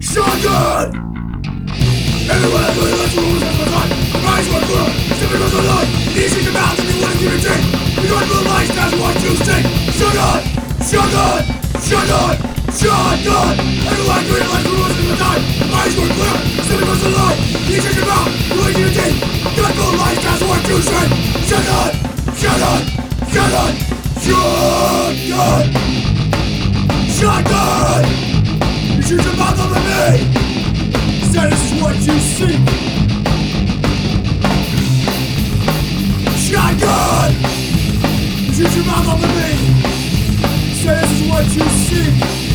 Shotgun! Has really lets rules as my time. Eyes were clear, stepping across the line. In your mouth you want to keep your teeth. You got the lights, that's what you see. Shotgun! Shotgun! Shotgun! Shotgun! Has really lets rules as my time. Eyes were clear, stepping across the line. In your mouth, you want to keep your teeth. You got the lights, that's what you see. Shotgun! Shotgun! Shotgun! Shotgun! Shotgun! Shoot your mouth over me! Say this is what you see!